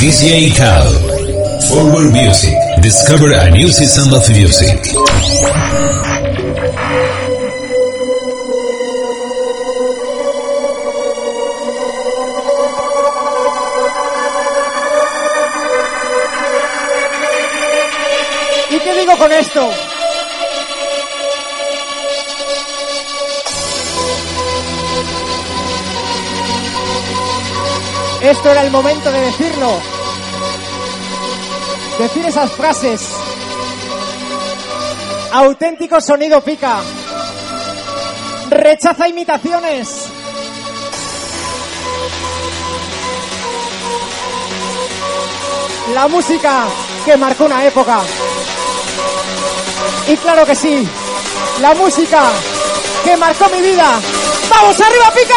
DJ Cal. Forward Music. Discover a new season of music. ¿Y qué digo con esto? Esto era el momento de decirlo. Decir esas frases. Auténtico sonido pica. Rechaza imitaciones. La música que marcó una época. Y claro que sí, la música que marcó mi vida. ¡Vamos arriba, pica!